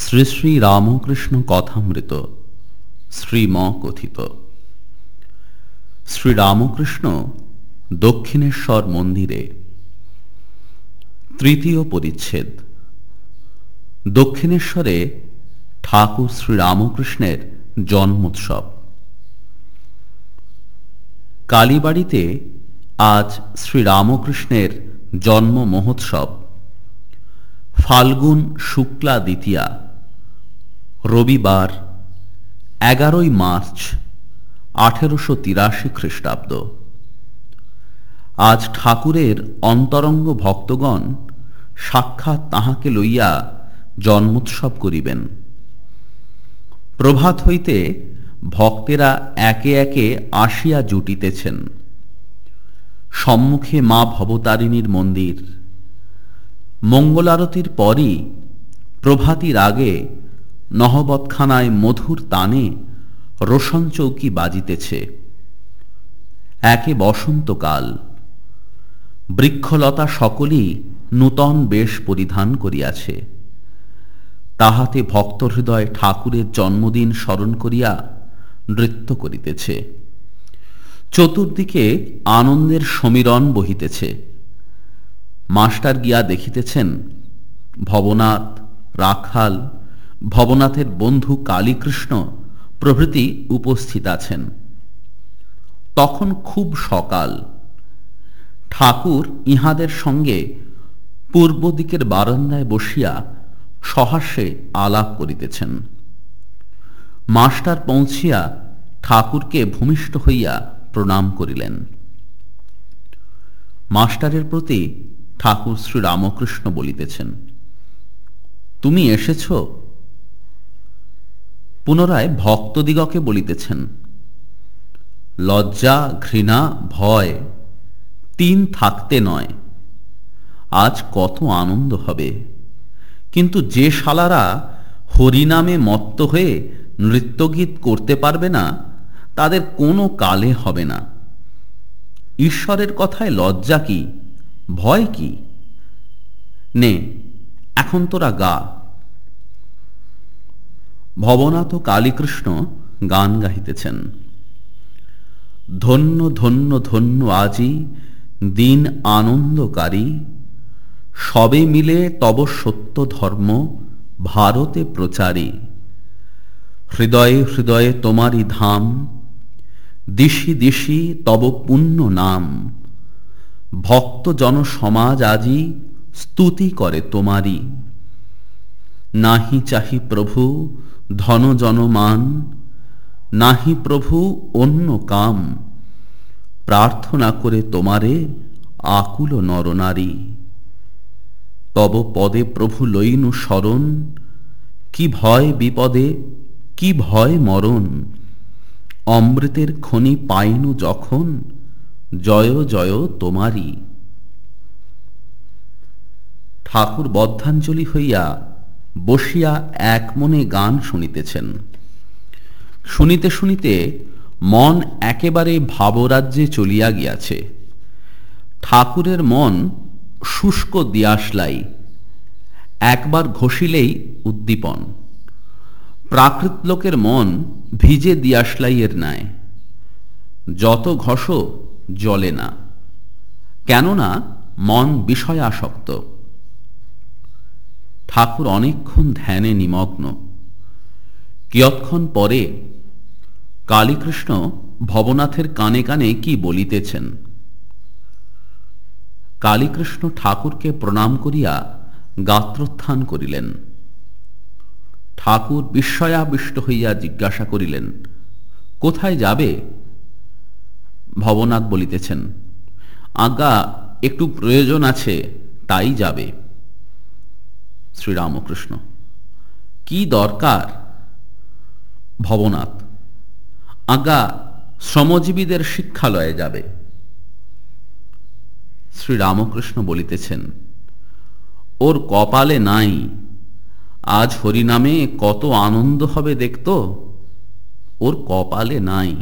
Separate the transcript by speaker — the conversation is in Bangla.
Speaker 1: শ্রী শ্রী রামকৃষ্ণ কথামৃত শ্রীম কথিত শ্রীরামকৃষ্ণ দক্ষিণেশ্বর মন্দিরে তৃতীয় পরিচ্ছেদ। দক্ষিণেশ্বরে ঠাকুর শ্রীরামকৃষ্ণের জন্মোৎসব। কালীবাড়িতে আজ শ্রীরামকৃষ্ণের জন্ম মহোৎসব। ফাল্গুন শুক্লা দ্বিতীয়া। রবিবার, এগারোই মার্চ, আঠেরোশো তিরাশি খ্রিস্টাব্দ। আজ ঠাকুরের অন্তরঙ্গ ভক্তগণ সাক্ষাৎ তাহাকে লইয়া জন্মোৎসব করিবেন। প্রভাত হইতে ভক্তেরা একে একে আসিয়া জুটিতেছেন। সম্মুখে মা ভবতারিণীর মন্দির। মঙ্গলারতির পরই প্রভাতির আগে নহবতখানায় মধুর তানে রোশন চৌকি বাজিতেছে। একে বসন্তকাল। বৃক্ষলতা সকলেই নূতন বেশ পরিধান করিয়াছে। তাহাতে ভক্ত হৃদয় ঠাকুরের জন্মদিন স্মরণ করিয়া নৃত্য করিতেছে। চতুর্দিকে আনন্দের সমীরণ বহিতেছে। মাস্টার গিয়া দেখিতেছেন ভবনাথ, রাখাল ভবনাথের বন্ধু কালীকৃষ্ণ প্রভৃতি উপস্থিত আছেন। তখন খুব সকাল। ঠাকুর ইহাদের সঙ্গে পূর্ব দিকের বারান্দায় বসিয়া সহাস্যে আলাপ করিতেছেন। মাস্টার পৌঁছিয়া ঠাকুরকে ভূমিষ্ঠ হইয়া প্রণাম করিলেন। মাস্টারের প্রতি ঠাকুর শ্রী রামকৃষ্ণ বলিতেছেন, তুমি এসেছ? পুনরায় ভক্তদিগকে বলিতেছেন, লজ্জা, ঘৃণা, ভয়, তিন থাকতে নয়, আজ কত আনন্দ হবে। কিন্তু যে শালারা হরিনামে মত্ত হয়ে নৃত্যগীত করতে পারবে না, তাদের কোনো কালে হবে না। ঈশ্বরের কথায় লজ্জা কি, ভয় কি? নে, এখন তোরা গা। ভবনাথ কালীকৃষ্ণ গান গাহিতেছেন। ধন্য ধন্য ধন্য আজি দিন আনন্দকারী। সবে মিলে তব সত্য ধর্ম ভারতে প্রচারী। হৃদয়ে হৃদয়ে তোমারই ধাম, দিশি দিশি তব পুণ্য নাম। ভক্ত জন সমাজ আজি স্তুতি করে তোমারই। নাহি চাহি প্রভু ধন জনমান, নাহি প্রভু অন্য কাম। প্রার্থনা করে তোমারে আকুল নরনারী তব পদে প্রভু লইনু স্মরণ কি ভয় বিপদে, কি ভয় মরণ। অমৃতের খনি পাইনু যখন, জয় জয় তোমারই। ঠাকুর বদ্ধাঞ্জলি হইয়া বসিয়া এক মনে গান শুনিতেছেন। শুনিতে শুনিতে মন একেবারে ভাবরাজ্যে চলিয়া গিয়াছে। ঠাকুরের মন শুষ্ক দিয়াশলাই, একবার ঘষিলেই উদ্দীপন। প্রাকৃত লোকের মন ভিজে দিয়াশলাইয়ের ন্যায়। যত ঘষ জলে না। কেননা মন বিষয় আসক্ত ঠাকুর অনেকক্ষণ ধ্যানে নিমগ্ন। কিয়ৎক্ষণ পরে কালীকৃষ্ণ ভবনাথের কানে কানে কি বলিতেছেন? কালীকৃষ্ণ ঠাকুরকে প্রণাম করিয়া গাত্রোত্থান করিলেন। ঠাকুর বিস্ময়াবিষ্ট হইয়া জিজ্ঞাসা করিলেন, কোথায় যাবে? ভবনাথ বলিতেছেন আজ্ঞা একটু প্রয়োজন আছে, তাই যাবে। শ্রীরামকৃষ্ণ। কি দরকার? ভবনাথ আজ্ঞা শ্রমজীবীদের শিক্ষালয়ে যাবে। শ্রীরামকৃষ্ণ বলিতেছেন, ওর কপালে নাই। আজ হরিনামে কত আনন্দ হবে দেখত? ওর কপালে নাই।